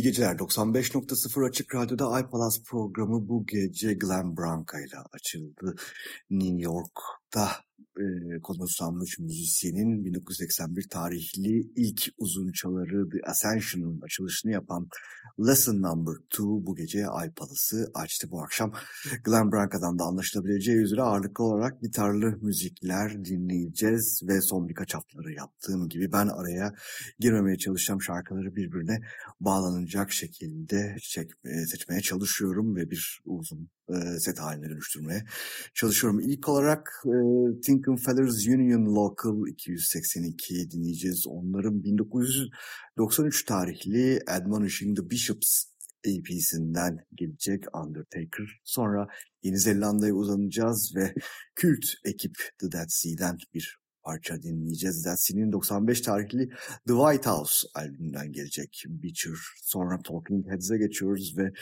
İyi geceler. 95.0 Açık Radyo'da iPalas programı bu gece Glenn Branca ile açıldı. New York'ta e, konuşlanmış müzisyenin 1981 tarihli ilk uzun çaları The Ascension'ın açılışını yapan Lesson Number 2 bu gece iPalas'ı açtı bu akşam. Glenn Branca'dan da anlaşılabileceği üzere ağırlıklı olarak gitarlı müzikler dinleyeceğiz ve son birkaç haftaları yaptığım gibi ben araya girmemeye çalışacağım şarkıları birbirine bağlanacak şekilde çekmeye, seçmeye çalışıyorum ve bir uzun set haline dönüştürmeye çalışıyorum. İlk olarak e, Tinkin Feathers Union Local 282 dinleyeceğiz. Onların 1993 tarihli Admonishing the Bishops EP'sinden gelecek Undertaker. Sonra Yeni Zelanda'ya uzanacağız ve kült ekip The Dead Sea'den bir parça dinleyeceğiz. Dead Sea'nin 95 tarihli The White House albümünden gelecek Beecher. Sonra Talking Heads'e geçiyoruz ve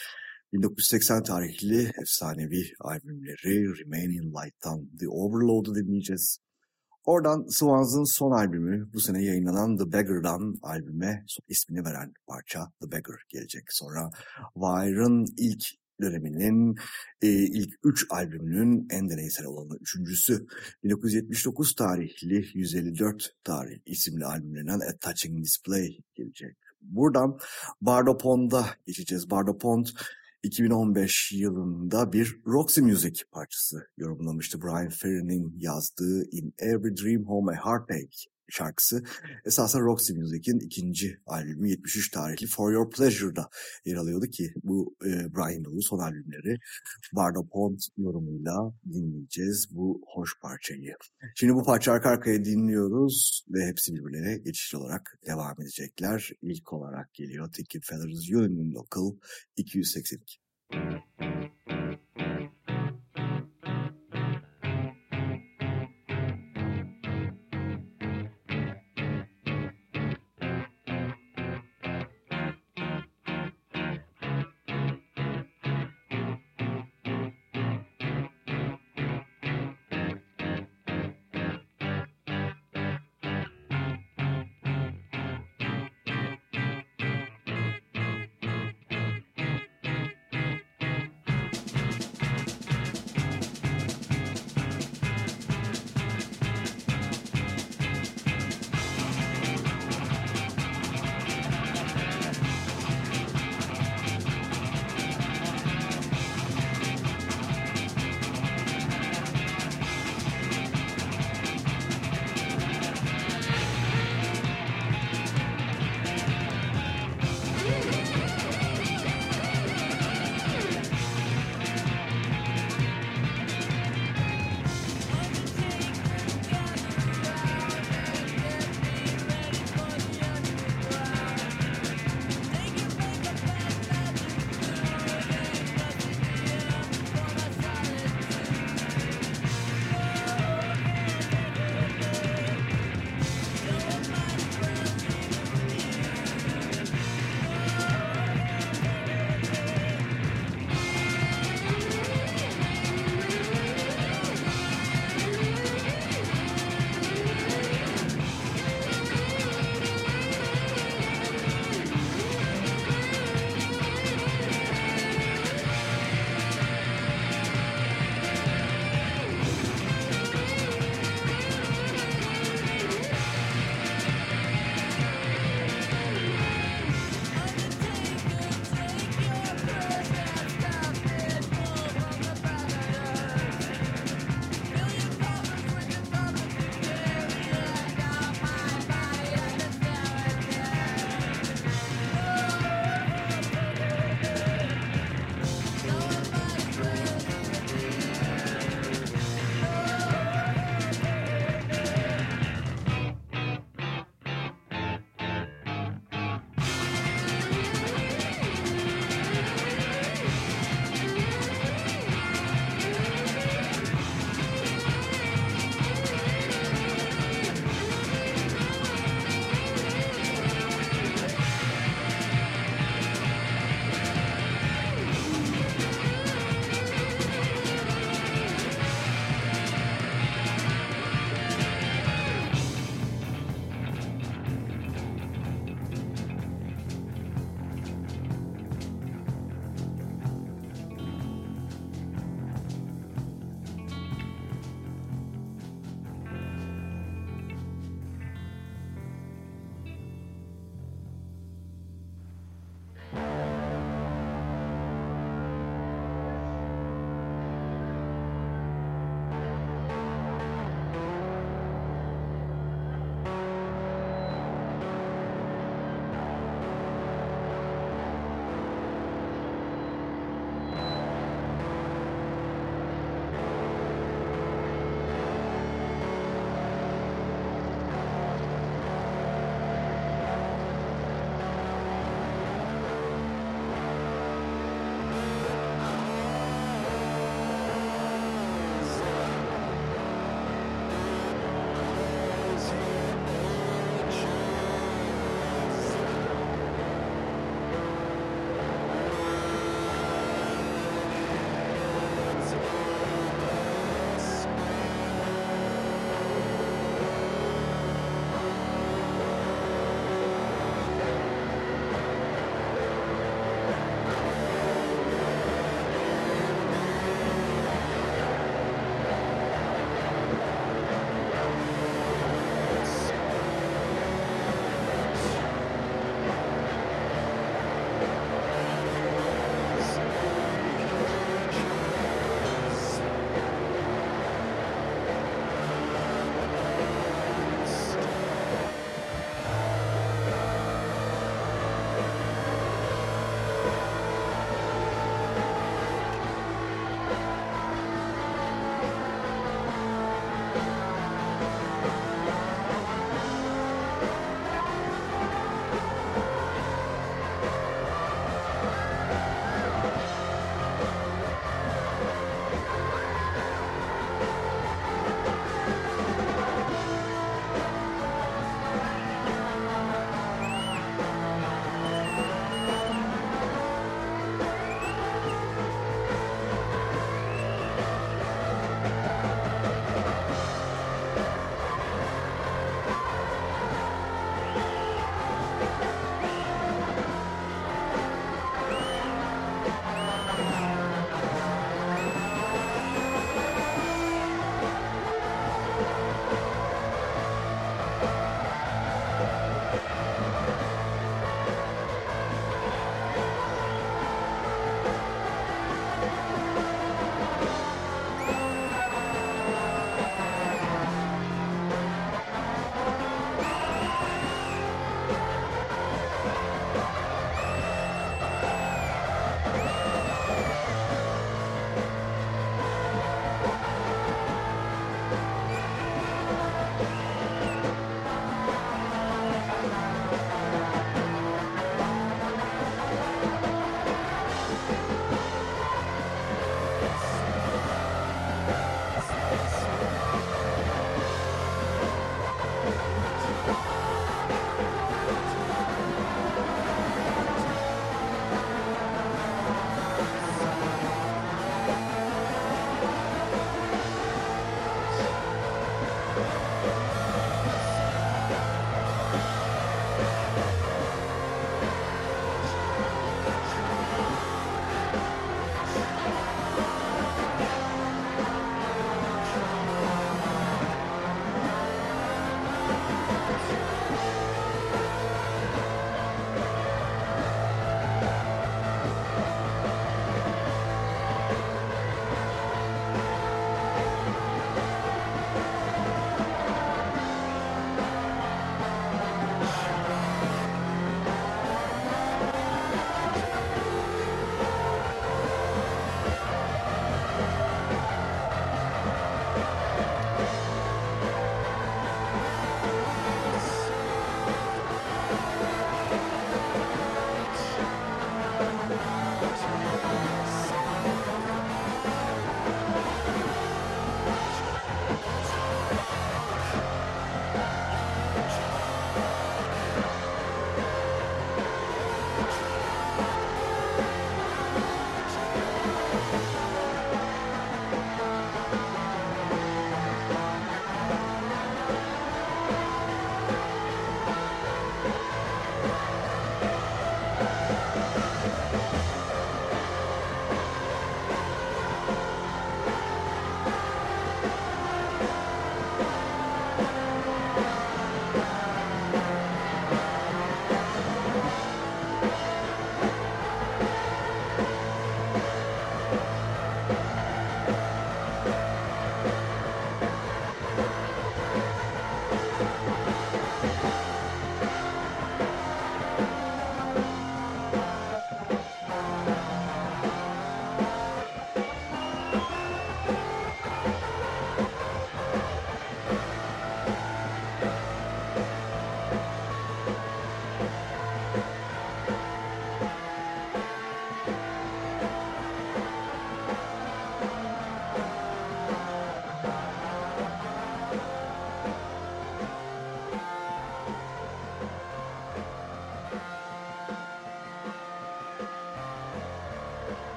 1980 tarihli efsanevi albümleri Remain in Light'tan The Overload'u dinleyeceğiz. Oradan Swans'ın son albümü bu sene yayınlanan The Beggar'dan albüme ismini veren parça The Beggar gelecek. Sonra Wire'ın ilk döneminin e, ilk üç albümünün en deneysel olanı üçüncüsü 1979 tarihli 154 tarih isimli albümlerinden A Touching Display gelecek. Buradan Bardo Pond'a geçeceğiz. Bardo Pond 2015 yılında bir Roxy Music parçası yorumlamıştı. Brian Ferry'nin yazdığı In Every Dream Home a Heartache şarkısı esasen Roxy Music'in ikinci albümü 73 tarihli For Your Pleasure'da yer alıyordu ki bu e, Brian Dole'un son albümleri Bardo Pond yorumuyla dinleyeceğiz bu hoş parçayı. Şimdi bu parça arka arkaya dinliyoruz ve hepsi birbirlerine geçişli olarak devam edecekler. İlk olarak geliyor Ticket Feathers Union Local 282.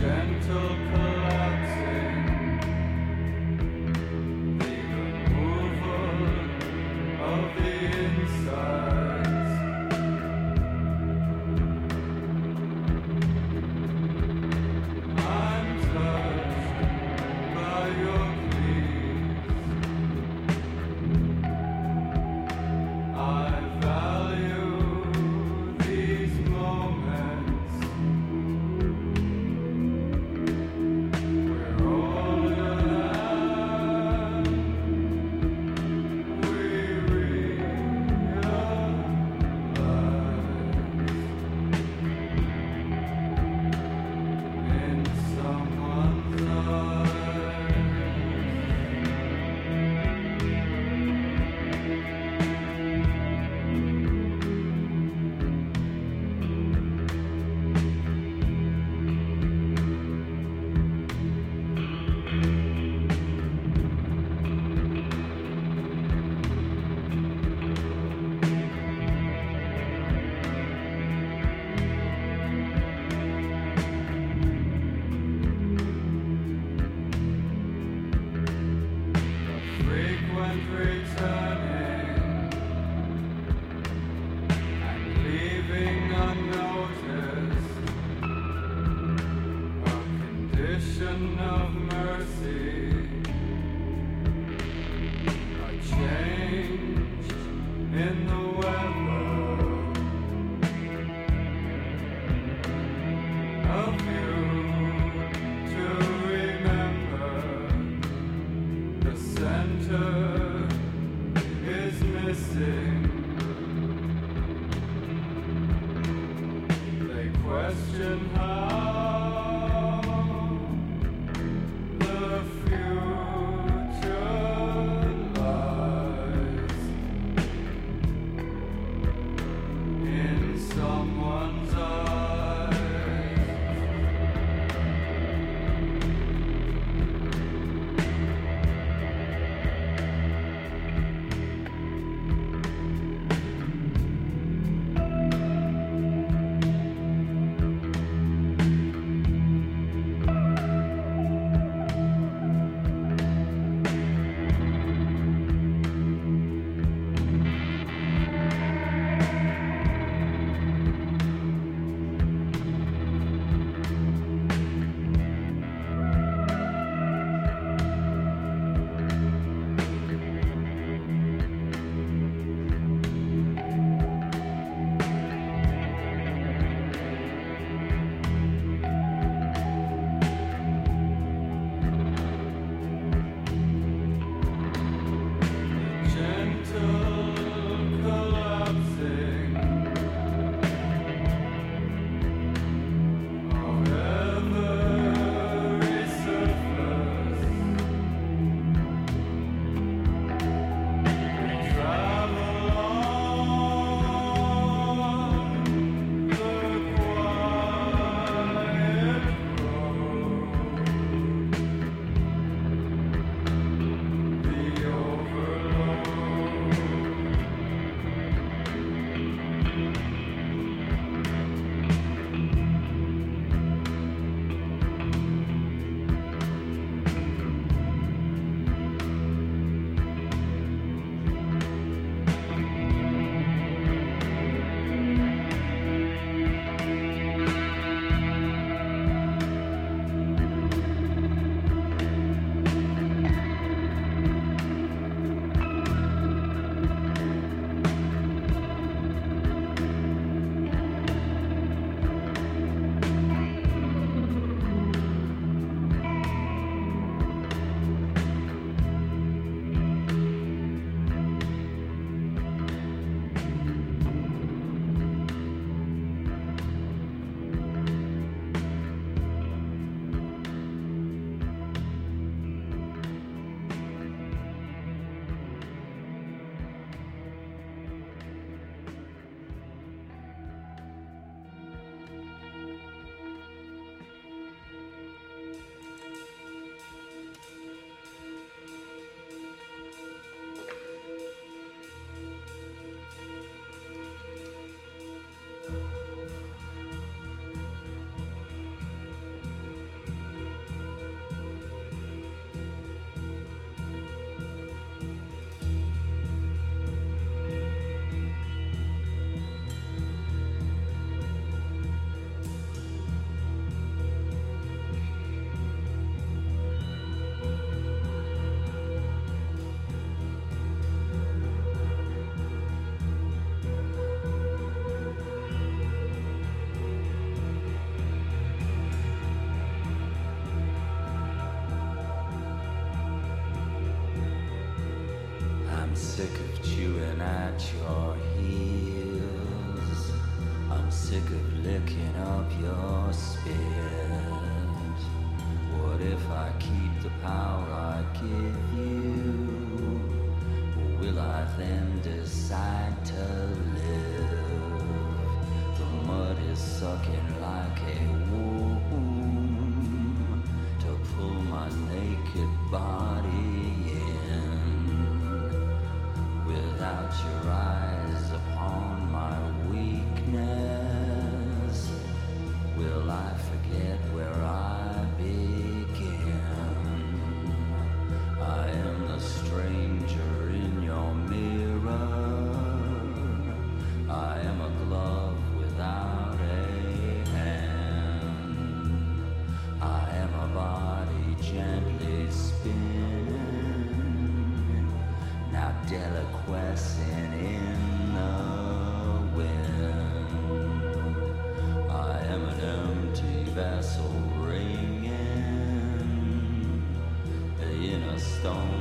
gentle at your heels. I'm sick of licking up your spit. What if I keep the power I give you? Will I then decide to live? The mud is sucking like a womb to pull my naked body. your eyes. stone.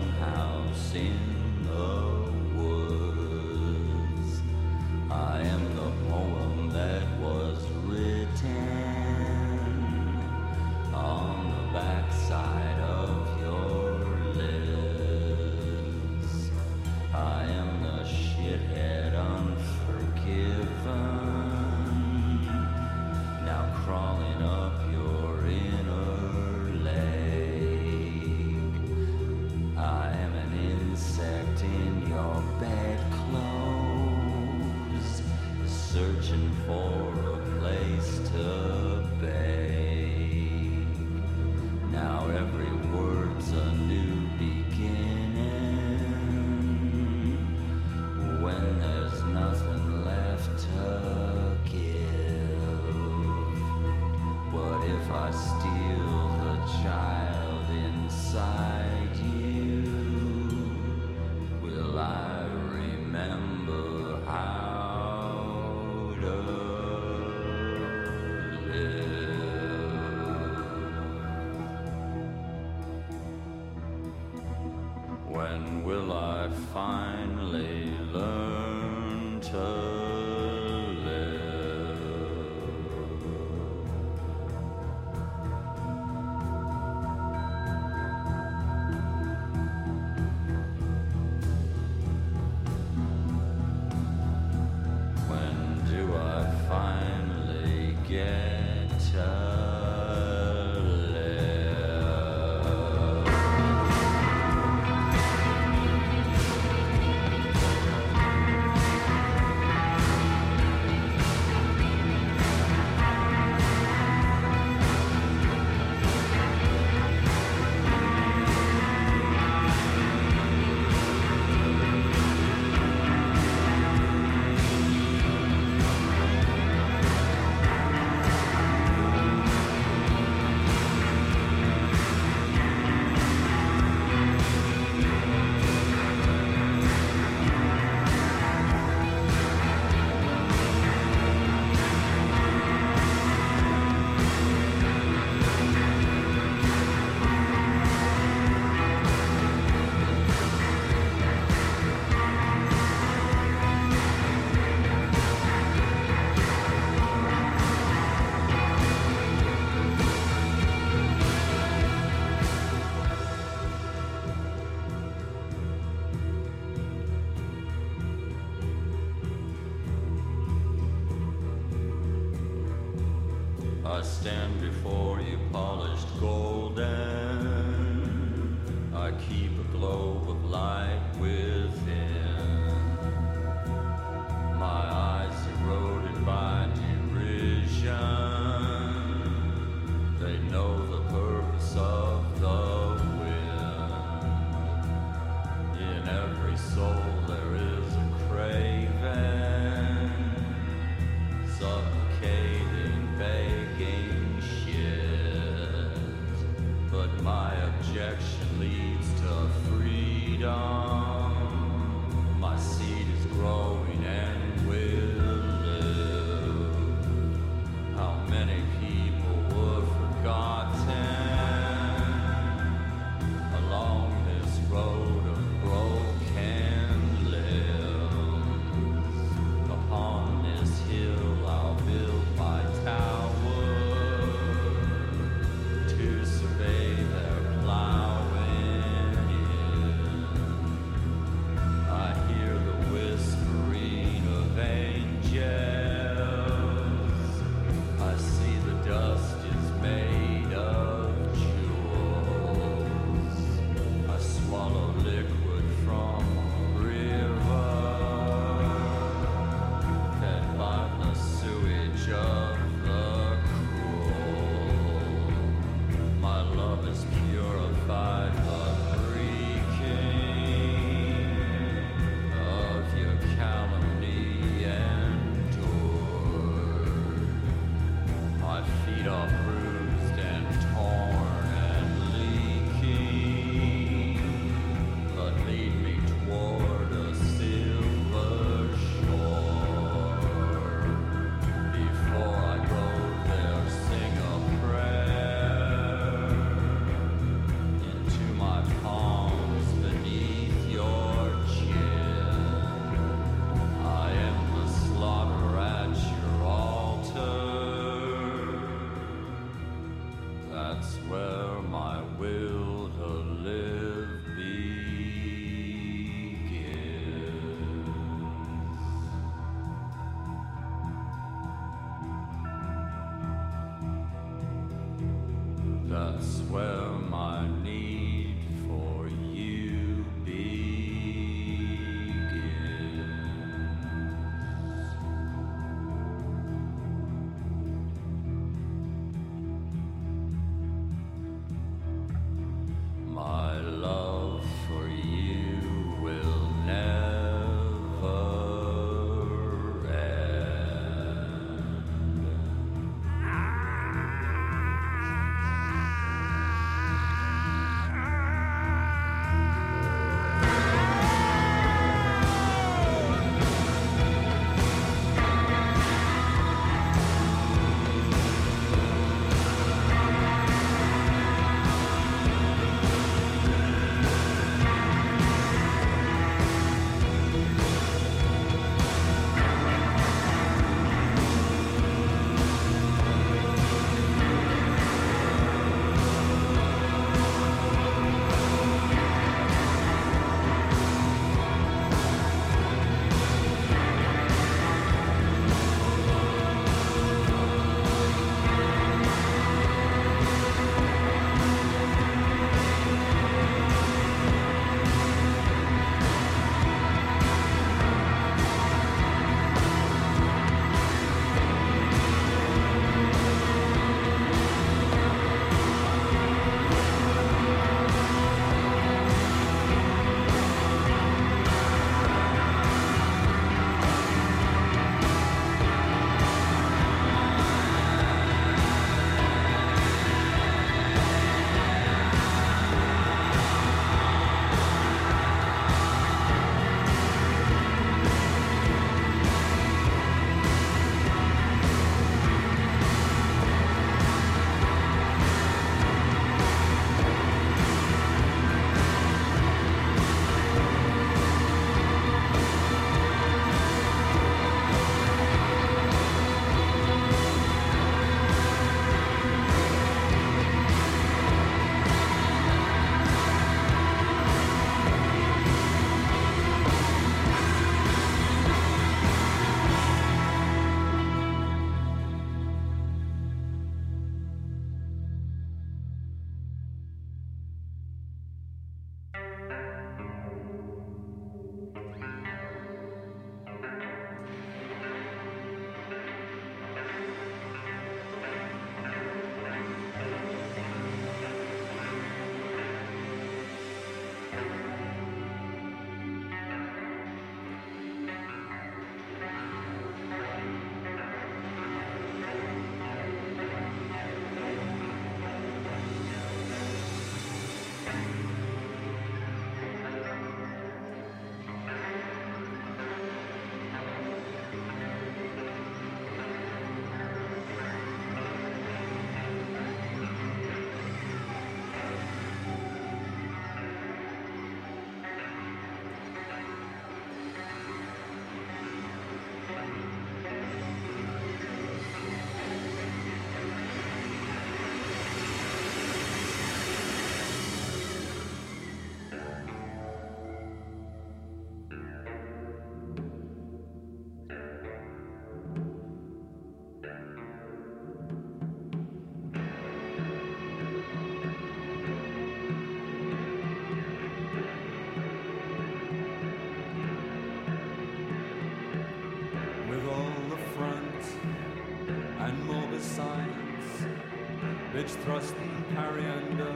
Which thrust and parry under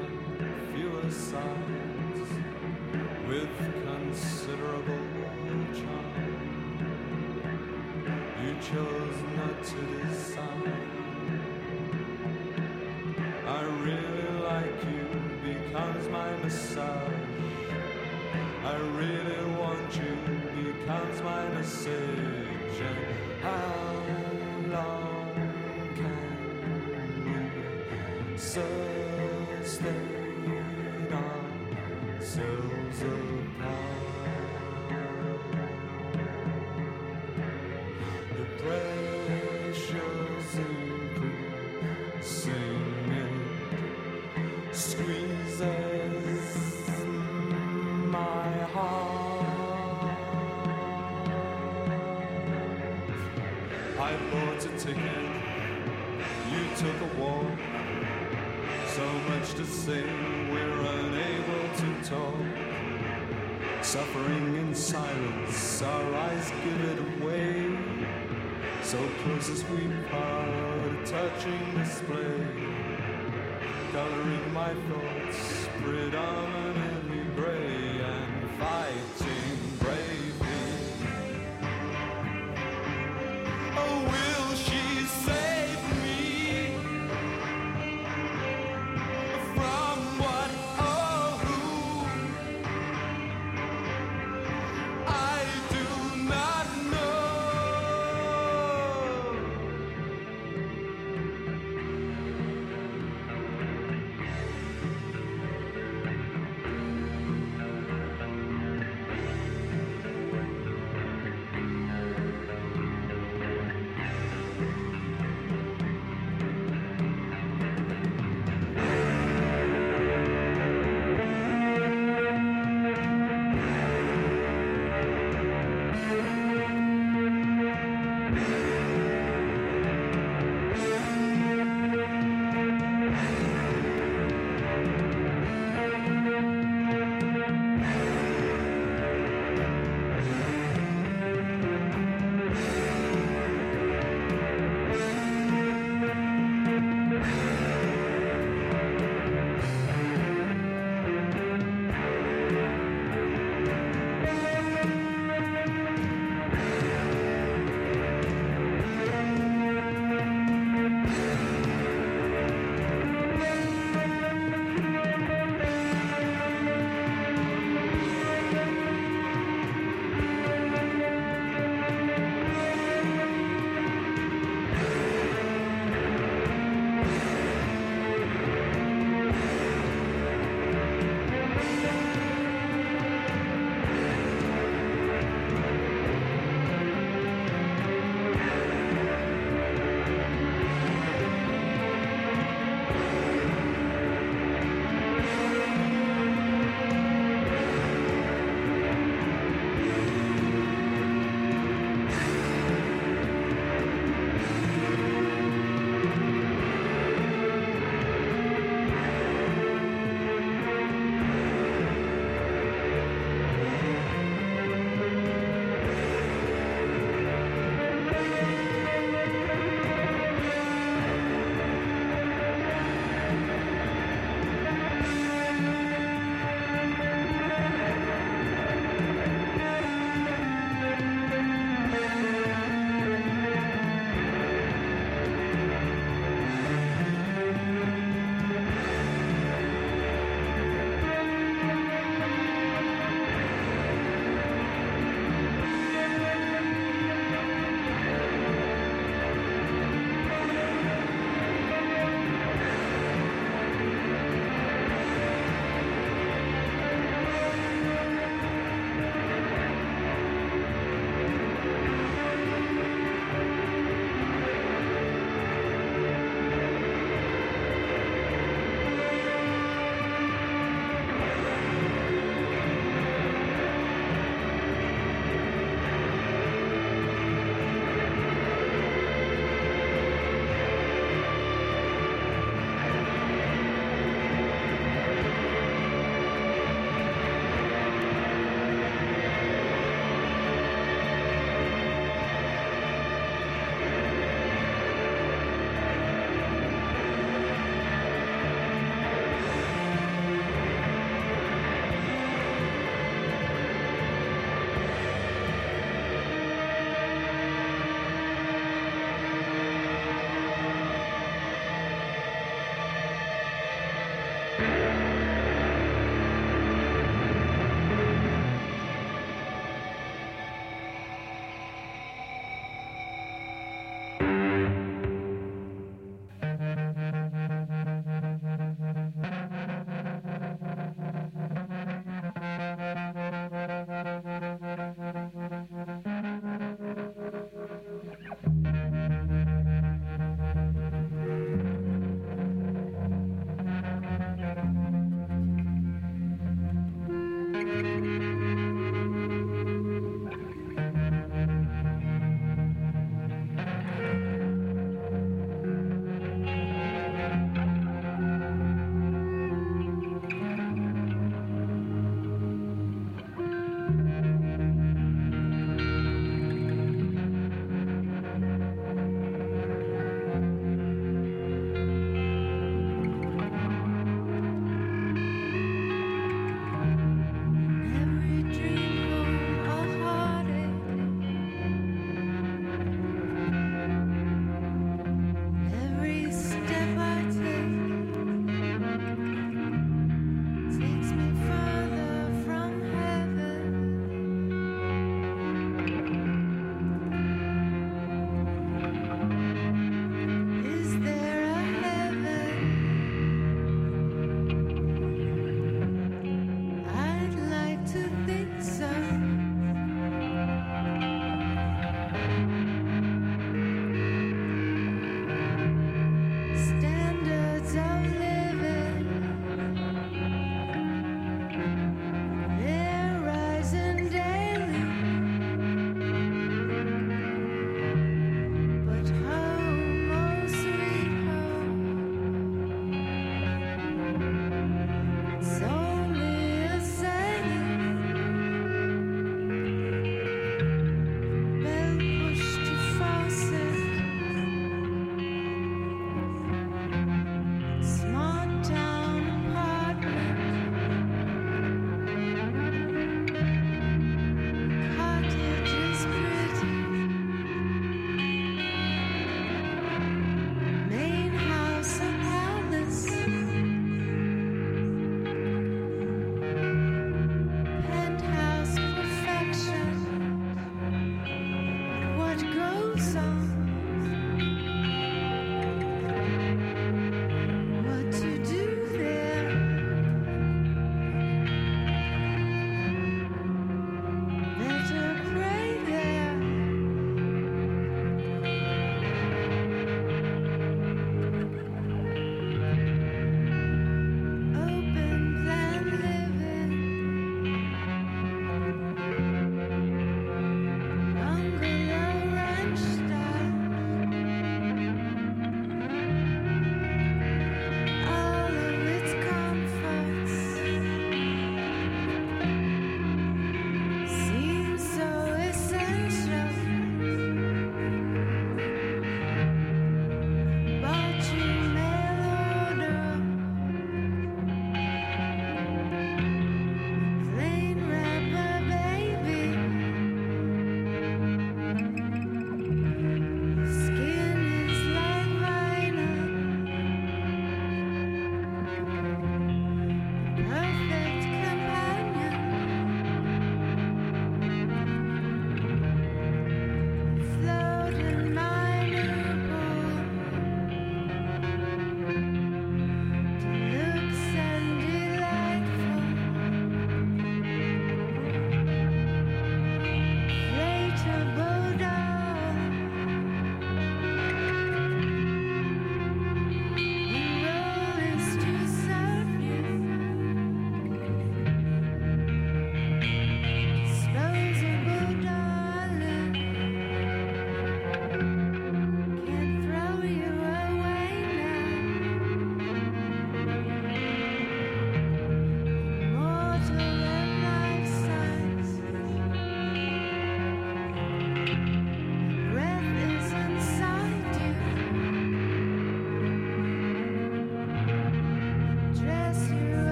fewer sides with considerable charm. You chose not to decide. I really like you becomes my massage. I really want you because my message. And how sun. Much to say, we're unable to talk. Suffering in silence, our eyes give it away. So close as we part, a touching display. Coloring my thoughts, predominantly gray and fighting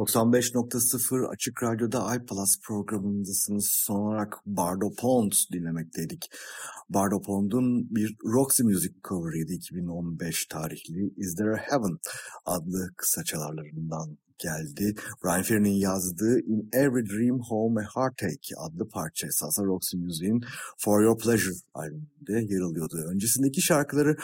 95.0 Açık Radyo'da iPlus programındasınız. Son olarak Bardo Pond dinlemekteydik. Bardo Pond'un bir Roxy Music cover'ıydı 2015 tarihli Is There a Heaven adlı kısa çalarlarından geldi. Brian Ferry'nin yazdığı In Every Dream Home a Heartache adlı parça esasında Roxy Music'in For Your Pleasure albümünde yer alıyordu. Öncesindeki şarkıları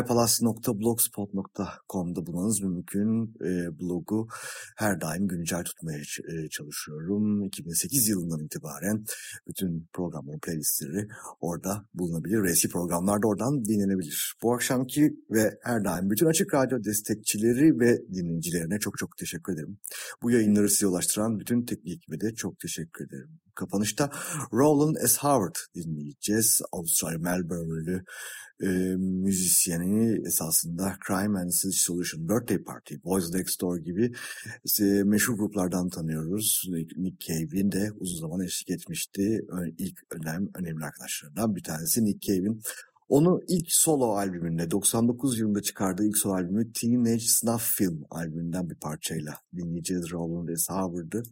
ipalas.blogspot.com'da bulmanız mümkün. E, blogu her daim güncel tutmaya e, çalışıyorum. 2008 yılından itibaren bütün programların playlistleri orada bulunabilir. Eski programlar da oradan dinlenebilir. Bu akşamki ve her daim bütün Açık Radyo destekçileri ve dinleyicilerine çok çok teşekkür ederim. Bu yayınları size ulaştıran bütün teknik ekibe de çok teşekkür ederim. Kapanışta Roland S. Howard dinleyeceğiz. Avustralya Melbourne'lü e, müzisyeni esasında Crime and Siege Solution, Birthday Party, Boys Next Door gibi e, meşhur gruplardan tanıyoruz. Nick Cave'in de uzun zaman eşlik etmişti. İlk önem, önemli arkadaşlarından bir tanesi Nick Cave'in onu ilk solo albümünde 99 yılında çıkardığı ilk solo albümü Teenage Snuff Film albümünden bir parçayla dinleyeceğiz Roland S. Howard'ı.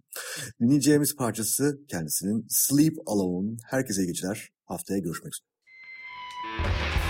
Dinleyeceğimiz parçası kendisinin Sleep Alone. Herkese iyi geceler. Haftaya görüşmek üzere.